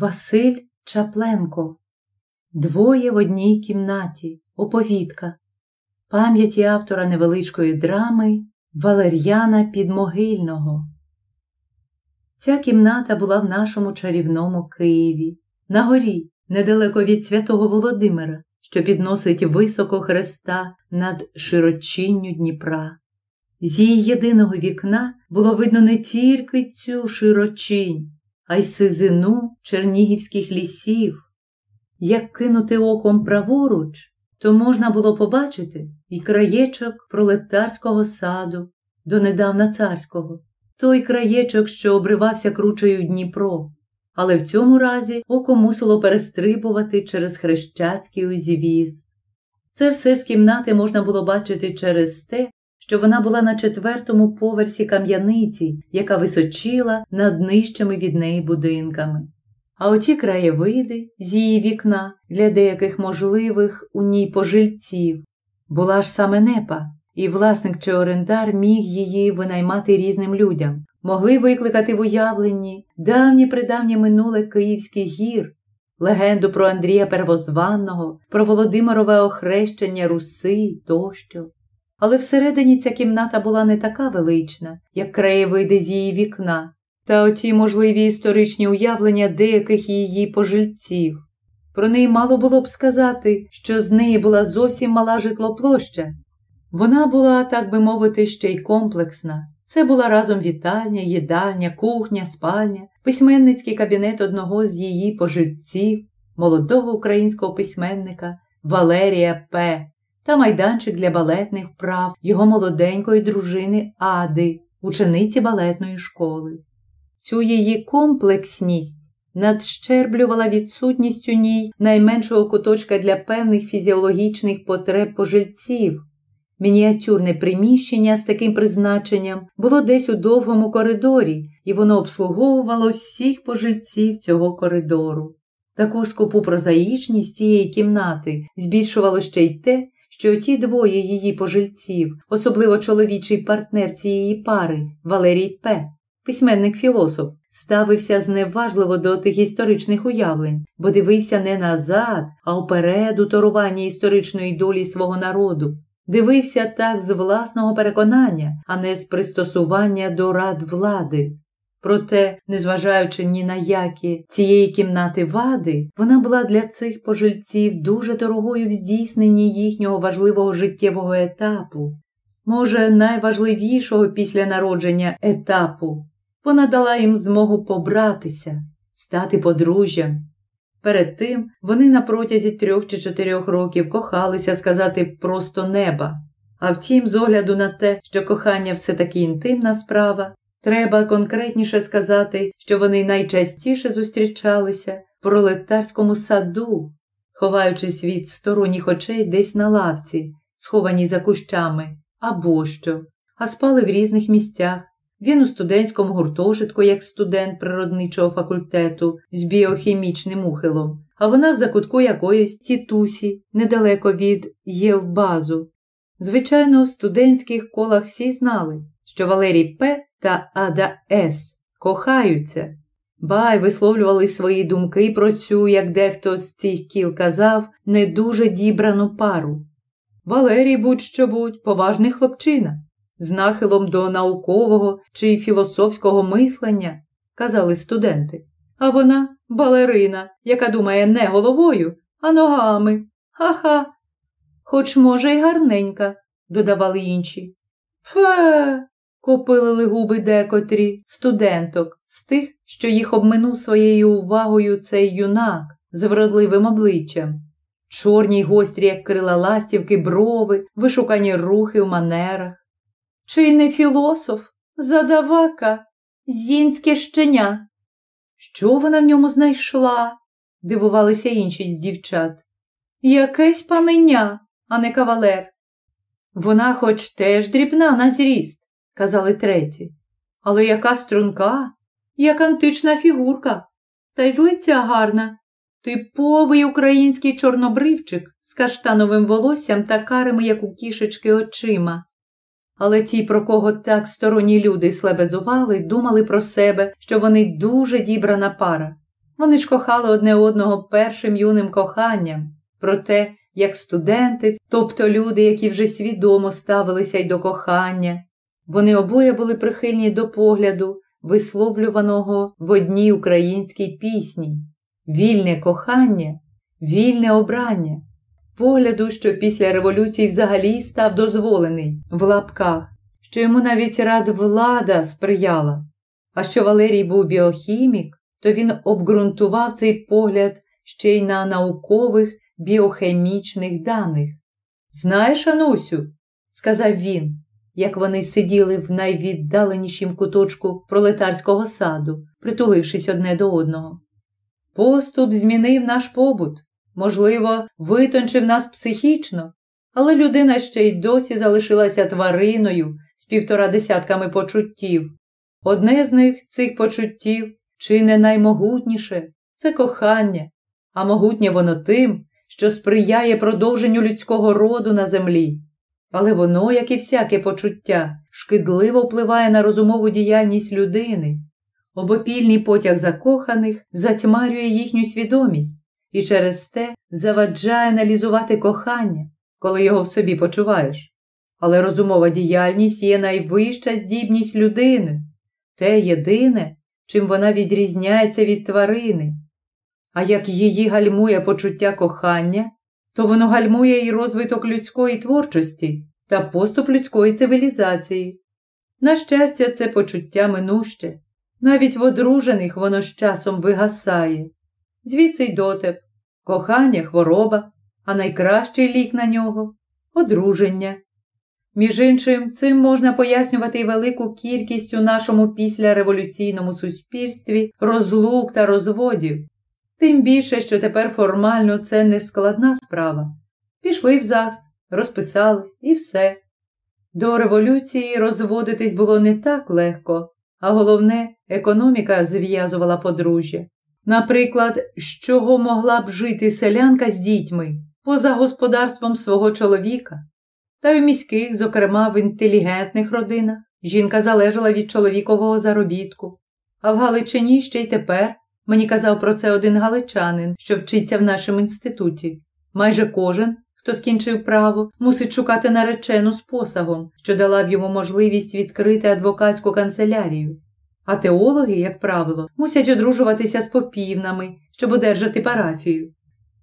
Василь Чапленко. Двоє в одній кімнаті. Оповідка. Пам'яті автора невеличкої драми Валер'яна Підмогильного. Ця кімната була в нашому чарівному Києві, на горі, недалеко від святого Володимира, що підносить високо хреста над широчинню Дніпра. З її єдиного вікна було видно не тільки цю широчинь, а й сизину чернігівських лісів. Як кинути оком праворуч, то можна було побачити і краєчок пролетарського саду, донедавна царського, той краєчок, що обривався кручею Дніпро, але в цьому разі око мусило перестрибувати через хрещацький узвіз. Це все з кімнати можна було бачити через те, що вона була на четвертому поверсі кам'яниці, яка височила над нижчими від неї будинками. А оті краєвиди з її вікна для деяких можливих у ній пожильців була ж саме непа, і власник чи орендар міг її винаймати різним людям, могли викликати в уявленні давнє придавнє минуле Київських гір, легенду про Андрія Первозванного, про Володимирове охрещення Руси тощо. Але всередині ця кімната була не така велична, як краєвиди з її вікна, та оті можливі історичні уявлення деяких її пожильців. Про неї мало було б сказати, що з неї була зовсім мала житлоплоща. Вона була, так би мовити, ще й комплексна. Це була разом вітальня, їдальня, кухня, спальня, письменницький кабінет одного з її пожильців, молодого українського письменника Валерія П. та майданчик для балетних вправ його молоденької дружини Ади, учениці балетної школи. Цю її комплексність надщерблювала відсутність у ній найменшого куточка для певних фізіологічних потреб пожильців. Мініатюрне приміщення з таким призначенням було десь у довгому коридорі, і воно обслуговувало всіх пожильців цього коридору. Таку скупу прозаїчність цієї кімнати збільшувало ще й те, що ті двоє її пожильців, особливо чоловічий партнер цієї пари Валерій П письменник філософ, ставився зневажливо до тих історичних уявлень, бо дивився не назад, а вперед у торування історичної долі свого народу. Дивився так з власного переконання, а не з пристосування до рад влади. Проте, незважаючи ні на які цієї кімнати вади, вона була для цих пожильців дуже дорогою в здійсненні їхнього важливого життєвого етапу, може, найважливішого після народження етапу, вона дала їм змогу побратися, стати подружжям. Перед тим вони на протязі трьох чи чотирьох років кохалися сказати просто неба. А втім, з огляду на те, що кохання все таки інтимна справа, треба конкретніше сказати, що вони найчастіше зустрічалися в пролетарському саду, ховаючись від сторонніх очей десь на лавці, схованій за кущами, або що, а спали в різних місцях, він у студентському гуртожитку, як студент природничого факультету з біохімічним ухилом, а вона в закутку якоїсь тітусі, недалеко від Євбазу. Звичайно, в студентських колах всі знали, що Валерій П. та Ада С. кохаються, бай висловлювали свої думки про цю, як дехто з цих кіл казав, не дуже дібрану пару. Валерій будь-що будь поважний хлопчина з нахилом до наукового чи філософського мислення, казали студенти. А вона балерина, яка думає не головою, а ногами. Ха-ха. Хоч, може, й гарненька, додавали інші. Фе. Копилили губи декотрі студенток з тих, що їх обминув своєю увагою цей юнак з вродливим обличчям. Чорні й гострі, як крила ластівки, брови, вишукані рухи в манерах, чи не філософ, задавака, зінське щеня? Що вона в ньому знайшла? дивувалися інші з дівчат. Якесь паненя, а не кавалер. Вона хоч теж дрібна на зріст, казали треті, але яка струнка, як антична фігурка, та й з лиця гарна, типовий український чорнобривчик з каштановим волоссям та карими, як у кішечки, очима. Але ті, про кого так сторонні люди слебезували, думали про себе, що вони дуже дібрана пара. Вони ж кохали одне одного першим юним коханням, проте, як студенти, тобто люди, які вже свідомо ставилися й до кохання, вони обоє були прихильні до погляду, висловлюваного в одній українській пісні вільне кохання, вільне обрання, погляду, що після революції взагалі став дозволений в лапках, що йому навіть рад влада сприяла. А що Валерій був біохімік, то він обґрунтував цей погляд ще й на наукових біохімічних даних. Знаєш, Анусю, сказав він, як вони сиділи в найвіддаленішім куточку пролетарського саду, притулившись одне до одного. Поступ змінив наш побут, можливо, витончив нас психічно, але людина ще й досі залишилася твариною з півтора десятками почуттів. Одне з них з цих почуттів, чи не наймогутніше, це кохання, а могутнє воно тим, що сприяє продовженню людського роду на землі. Але воно, як і всяке почуття, шкідливо впливає на розумову діяльність людини. Обопільний потяг закоханих затьмарює їхню свідомість і через те заваджає аналізувати кохання, коли його в собі почуваєш. Але розумова діяльність є найвища здібність людини, те єдине, чим вона відрізняється від тварини. А як її гальмує почуття кохання, то воно гальмує і розвиток людської творчості та поступ людської цивілізації. На щастя, це почуття минуще, навіть в одружених воно з часом вигасає. Звідси й дотеп, кохання, хвороба, а найкращий лік на нього одруження. Між іншим, цим можна пояснювати й велику кількість у нашому післяреволюційному суспільстві розлук та розводів, тим більше, що тепер формально це не складна справа. Пішли в ЗАГС, розписались і все. До революції розводитись було не так легко, а головне, економіка зв'язувала подружжя. Наприклад, з чого могла б жити селянка з дітьми поза господарством свого чоловіка, та й у міських, зокрема в інтелігентних родинах, жінка залежала від чоловікового заробітку. А в Галичині ще й тепер мені казав про це один галичанин, що вчиться в нашому інституті. Майже кожен, хто скінчив право, мусить шукати наречену з посагом, що дала б йому можливість відкрити адвокатську канцелярію. А теологи, як правило, мусять одружуватися з попівнами, щоб одержати парафію.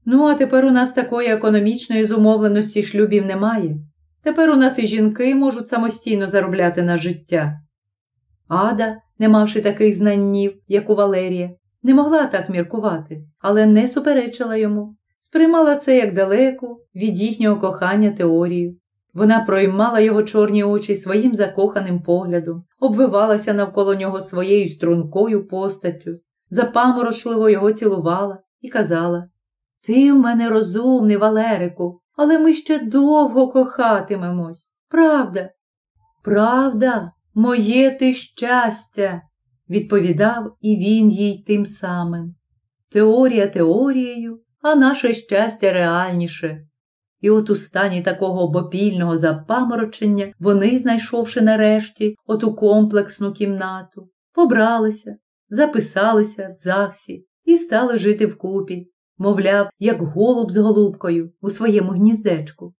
Ну, а тепер у нас такої економічної зумовленості шлюбів немає. Тепер у нас і жінки можуть самостійно заробляти на життя. Ада, не мавши таких знаннів, як у Валерія, не могла так міркувати, але не суперечила йому, сприймала це як далеку від їхнього кохання теорію. Вона проймала його чорні очі своїм закоханим поглядом, обвивалася навколо нього своєю стрункою постаттю, запаморочливо його цілувала і казала Ти в мене розумний, Валерику, але ми ще довго кохатимемось. Правда? Правда, моє ти щастя, відповідав і він їй тим самим. Теорія теорією, а наше щастя реальніше. І от у стані такого обопільного запаморочення вони, знайшовши нарешті оту комплексну кімнату, побралися, записалися в ЗАГСі і стали жити вкупі, мовляв, як голуб з голубкою у своєму гніздечку.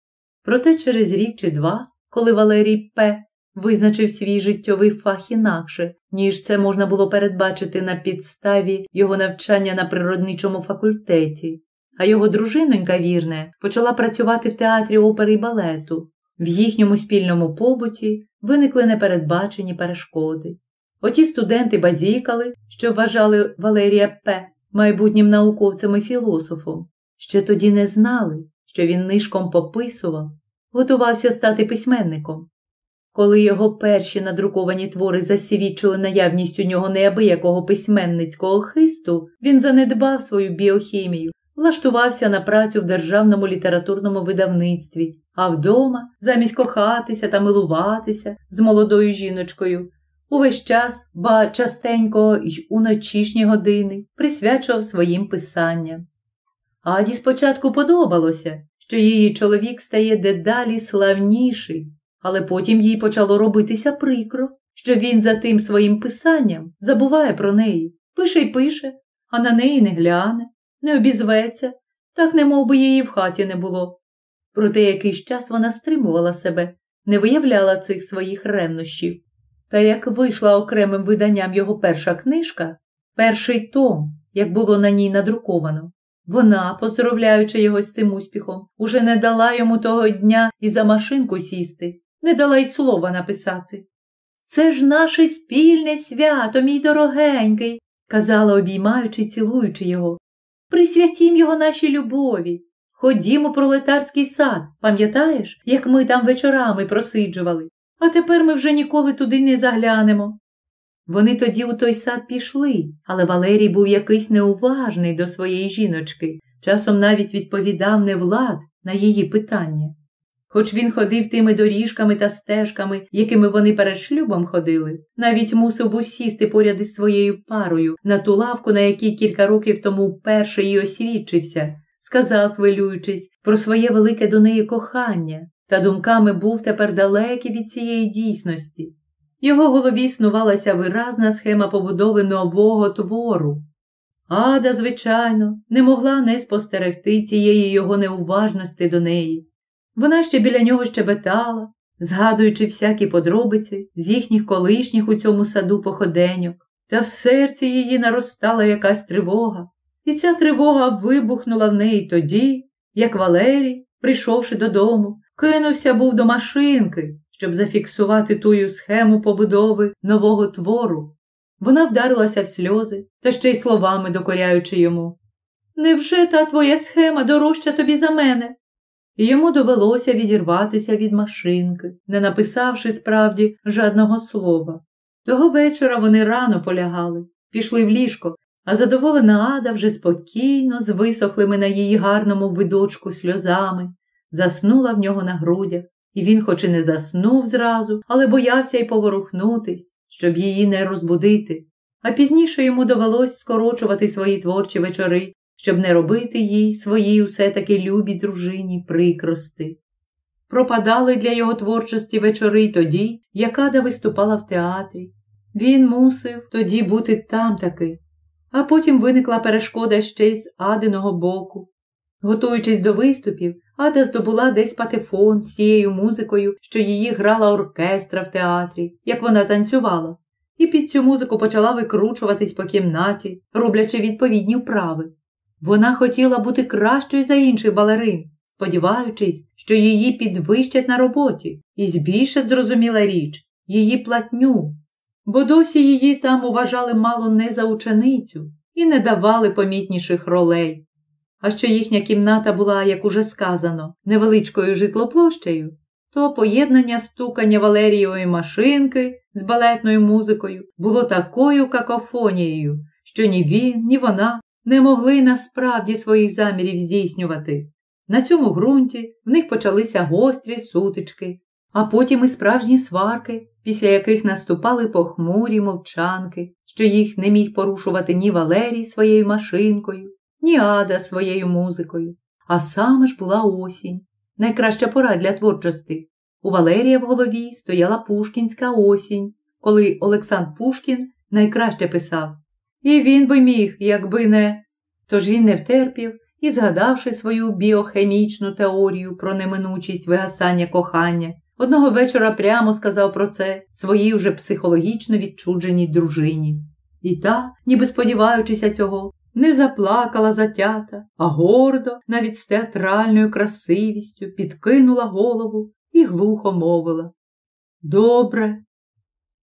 Проте через рік чи два, коли Валерій П. визначив свій життєвий фах інакше, ніж це можна було передбачити на підставі його навчання на природничому факультеті, а його дружинонька вірне почала працювати в театрі опери й балету. В їхньому спільному побуті виникли непередбачені перешкоди. Оті студенти базікали, що вважали Валерія П майбутнім науковцем і філософом, ще тоді не знали, що він нишком пописував, готувався стати письменником. Коли його перші надруковані твори засвідчили наявність у нього неабиякого письменницького хисту, він занедбав свою біохімію, влаштувався на працю в державному літературному видавництві, а вдома, замість кохатися та милуватися з молодою жіночкою, увесь час, ба частенько й у ночішні години присвячував своїм писанням. Аді спочатку подобалося, що її чоловік стає дедалі славніший, але потім їй почало робитися прикро, що він за тим своїм писанням забуває про неї, пише й пише, а на неї не гляне, не обізветься, так немов би її в хаті не було. Проте якийсь час вона стримувала себе, не виявляла цих своїх ревнощів. Та як вийшла окремим виданням його перша книжка, перший том, як було на ній надруковано, вона, поздоровляючи його з цим успіхом, уже не дала йому того дня і за машинку сісти, не дала й слова написати. Це ж наше спільне свято, мій дорогенький, казала, обіймаючи й цілуючи його. Присвятім його нашій любові. Ходімо пролетарський сад, пам'ятаєш, як ми там вечорами просиджували, а тепер ми вже ніколи туди не заглянемо. Вони тоді у той сад пішли, але Валерій був якийсь неуважний до своєї жіночки, часом навіть відповідав не влад на її питання. Хоч він ходив тими доріжками та стежками, якими вони перед шлюбом ходили, навіть мусив був сісти поряд із своєю парою на ту лавку, на якій кілька років тому вперше й освідчився, сказав, хвилюючись, про своє велике до неї кохання, та думками був тепер далекий від цієї дійсності. В Його голові снувалася виразна схема побудови нового твору. Ада, звичайно, не могла не спостерегти цієї його неуважності до неї. Вона ще біля нього щебетала, згадуючи всякі подробиці з їхніх колишніх у цьому саду походеньок, та в серці її наростала якась тривога, і ця тривога вибухнула в неї тоді, як Валерій, прийшовши додому, кинувся був до машинки, щоб зафіксувати тую схему побудови нового твору. Вона вдарилася в сльози та ще й словами докоряючи йому. Невже та твоя схема дорожча тобі за мене? І йому довелося відірватися від машинки, не написавши справді жадного слова. Того вечора вони рано полягали, пішли в ліжко, а задоволена Ада вже спокійно, з висохлими на її гарному видочку сльозами, заснула в нього на грудях, і він, хоч і не заснув зразу, але боявся й поворухнутись, щоб її не розбудити. А пізніше йому довелось скорочувати свої творчі вечори, щоб не робити їй своїй усе таки любій дружині прикрости. Пропадали для його творчості вечори й тоді, як Ада виступала в театрі. Він мусив тоді бути там таки, а потім виникла перешкода ще й з Адиного боку. Готуючись до виступів, Ада здобула десь патефон з тією музикою, що її грала оркестра в театрі, як вона танцювала, і під цю музику почала викручуватись по кімнаті, роблячи відповідні вправи. Вона хотіла бути кращою за інших балерин, сподіваючись, що її підвищать на роботі, і збільше зрозуміла річ її платню, бо досі її там уважали мало не за ученицю і не давали помітніших ролей. А що їхня кімната була, як уже сказано, невеличкою житлоплощею, то поєднання стукання Валерієвої машинки з балетною музикою було такою какофонією, що ні він, ні вона не могли насправді своїх замірів здійснювати. На цьому ґрунті в них почалися гострі сутички, а потім і справжні сварки, після яких наступали похмурі мовчанки, що їх не міг порушувати ні Валерій своєю машинкою, ні Ада своєю музикою. А саме ж була осінь, найкраща пора для творчості. У Валерія в голові стояла Пушкінська осінь, коли Олександр Пушкін найкраще писав і він би міг, якби не. Тож він не втерпів і, згадавши свою біохемічну теорію про неминучість вигасання кохання, одного вечора прямо сказав про це своїй уже психологічно відчудженій дружині. І та, ніби сподіваючися цього, не заплакала затята, а гордо, навіть з театральною красивістю, підкинула голову і глухо мовила. Добре,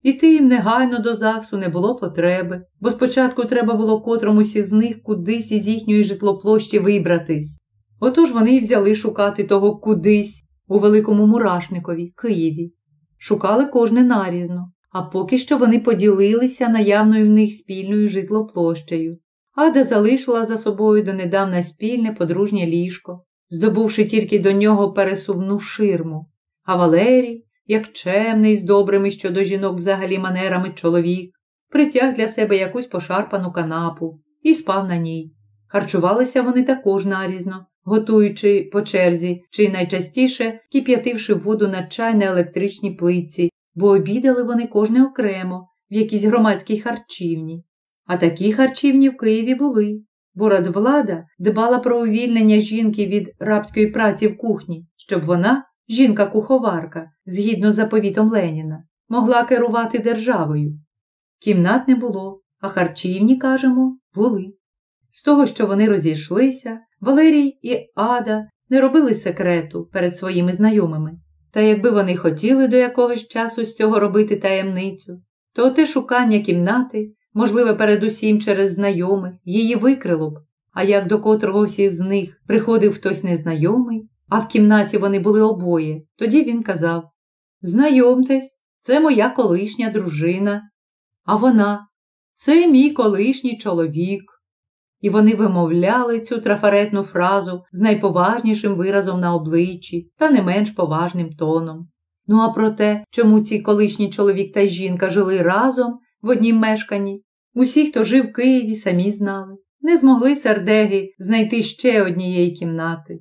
Іти їм негайно до ЗАГСу не було потреби, бо спочатку треба було котромусь із них кудись із їхньої житлоплощі вибратись. Отож вони й взяли шукати того кудись у великому мурашникові, Києві. Шукали кожне нарізно, а поки що вони поділилися наявною в них спільною житлоплощею. Ада залишила за собою донедавна спільне подружнє ліжко, здобувши тільки до нього пересувну ширму, а Валерій як чемний з добрими щодо жінок взагалі манерами чоловік, притяг для себе якусь пошарпану канапу і спав на ній. Харчувалися вони також нарізно, готуючи по черзі чи найчастіше кип'ятивши воду на чай на електричній плитці, бо обідали вони кожне окремо в якійсь громадській харчівні. А такі харчівні в Києві були, бо радвлада дбала про увільнення жінки від рабської праці в кухні, щоб вона, жінка-куховарка, згідно з заповітом Леніна, могла керувати державою. Кімнат не було, а харчівні, кажемо, були. З того, що вони розійшлися, Валерій і Ада не робили секрету перед своїми знайомими. Та якби вони хотіли до якогось часу з цього робити таємницю, то те шукання кімнати, можливе передусім через знайомих, її викрило б, а як до котрогось із них приходив хтось незнайомий, а в кімнаті вони були обоє, тоді він казав Знайомтесь, це моя колишня дружина, а вона це мій колишній чоловік. І вони вимовляли цю трафаретну фразу з найповажнішим виразом на обличчі та не менш поважним тоном. Ну а про те, чому ці колишній чоловік та жінка жили разом в однім мешканні, усі, хто жив в Києві, самі знали, не змогли сердеги знайти ще однієї кімнати.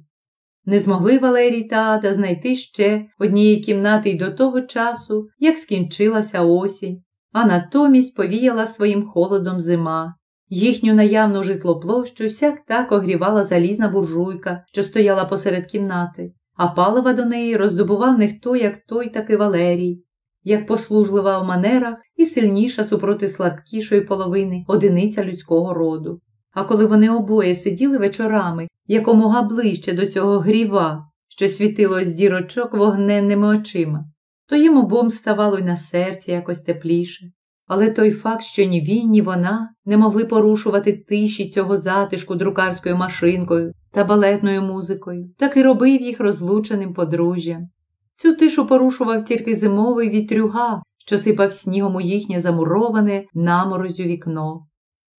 Не змогли Валерій та Ада знайти ще однієї кімнати й до того часу, як скінчилася осінь, а натомість повіяла своїм холодом зима. Їхню наявну житлоплощу сяк так огрівала залізна буржуйка, що стояла посеред кімнати, а палива до неї роздобував не хто, як той таки Валерій, як послужлива в манерах і сильніша супроти слабкішої половини одиниця людського роду. А коли вони обоє сиділи вечорами якомога ближче до цього гріва, що світило з дірочок вогненними очима, то їм обом ставало й на серці якось тепліше. Але той факт, що ні він, ні вона не могли порушувати тиші цього затишку друкарською машинкою та балетною музикою, так і робив їх розлученим подружжям. Цю тишу порушував тільки зимовий вітрюга, що сипав снігом у їхнє замуроване наморозю вікно.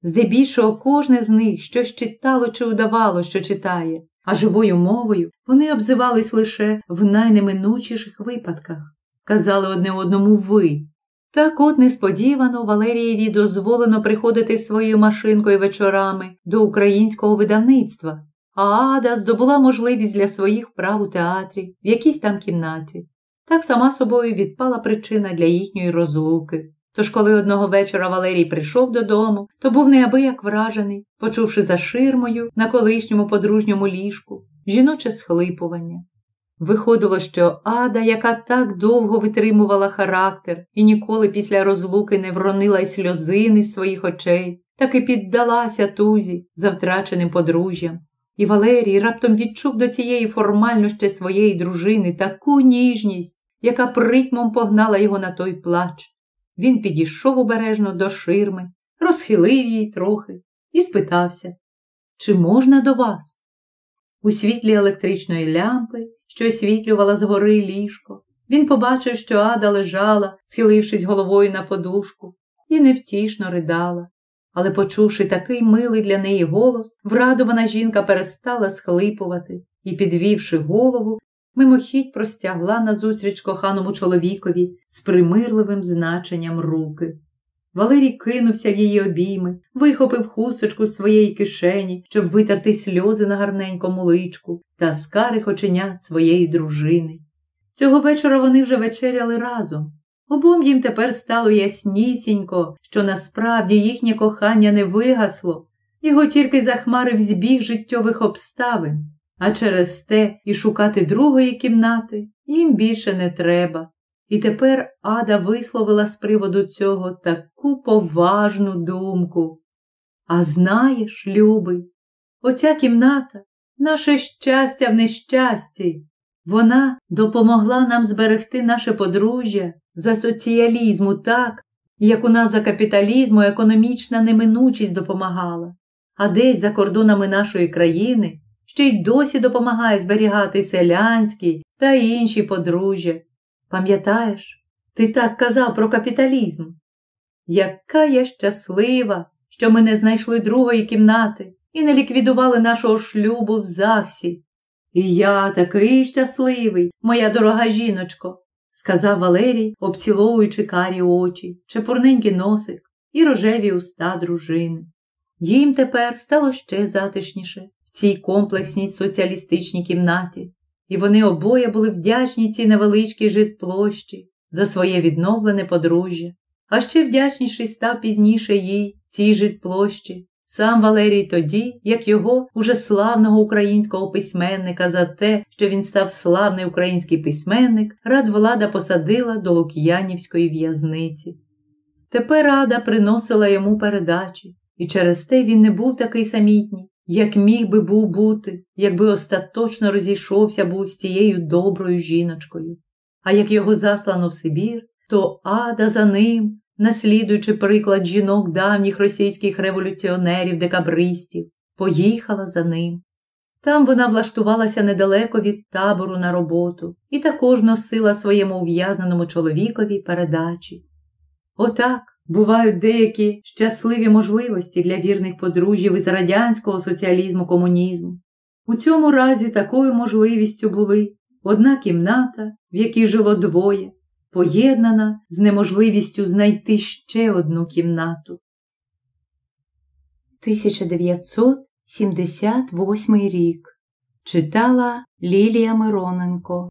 Здебільшого кожне з них щось читало чи удавало, що читає, а живою мовою вони обзивались лише в найнеминучіших випадках, казали одне одному ви. Так от несподівано Валерієві дозволено приходити своєю машинкою вечорами до українського видавництва, а Ада здобула можливість для своїх прав у театрі в якійсь там кімнаті. Так сама собою відпала причина для їхньої розлуки. Тож, коли одного вечора Валерій прийшов додому, то був неабияк вражений, почувши за ширмою на колишньому подружньому ліжку жіноче схлипування. Виходило, що Ада, яка так довго витримувала характер і ніколи після розлуки не вронила й сльозини з своїх очей, так і піддалася тузі за втраченим подружжям. І Валерій раптом відчув до цієї формально ще своєї дружини таку ніжність, яка притмом погнала його на той плач. Він підійшов обережно до ширми, розхилив її трохи і спитався, чи можна до вас? У світлі електричної лямпи, що освітлювала згори ліжко, він побачив, що ада лежала, схилившись головою на подушку, і невтішно ридала. Але, почувши такий милий для неї голос, врадована жінка перестала схлипувати і, підвівши голову, мимохідь простягла назустріч коханому чоловікові з примирливим значенням руки. Валерій кинувся в її обійми, вихопив хусточку з своєї кишені, щоб витерти сльози на гарненькому личку та скарих оченят своєї дружини. Цього вечора вони вже вечеряли разом. Обом їм тепер стало яснісінько, що насправді їхнє кохання не вигасло, його тільки захмарив збіг життєвих обставин а через те і шукати другої кімнати їм більше не треба. І тепер Ада висловила з приводу цього таку поважну думку. А знаєш, любий, оця кімната наше щастя в нещасті. Вона допомогла нам зберегти наше подружжя за соціалізму так, як у нас за капіталізму економічна неминучість допомагала, а десь за кордонами нашої країни ще й досі допомагає зберігати селянські та інші подружжя. Пам'ятаєш, ти так казав про капіталізм? Яка я щаслива, що ми не знайшли другої кімнати і не ліквідували нашого шлюбу в Захсі. І я такий щасливий, моя дорога жіночко, сказав Валерій, обціловуючи карі очі, чепурненький носик і рожеві уста дружини. Їм тепер стало ще затишніше в цій комплексній соціалістичній кімнаті, і вони обоє були вдячні цій невеличкій житплощі за своє відновлене подружжя, А ще вдячніший став пізніше їй, цій жит площі, сам Валерій тоді, як його уже славного українського письменника за те, що він став славний український письменник, рад влада посадила до Лук'янівської в'язниці. Тепер рада приносила йому передачі, і через те він не був такий самітній, як міг би був бути, якби остаточно розійшовся був з цією доброю жіночкою. А як його заслано в Сибір, то ада за ним, наслідуючи приклад жінок давніх російських революціонерів, декабристів, поїхала за ним. Там вона влаштувалася недалеко від табору на роботу і також носила своєму ув'язненому чоловікові передачі. Отак бувають деякі щасливі можливості для вірних подружжів із радянського соціалізму комунізму. У цьому разі такою можливістю були одна кімната, в якій жило двоє, поєднана з неможливістю знайти ще одну кімнату. 1978 рік читала Лілія Мироненко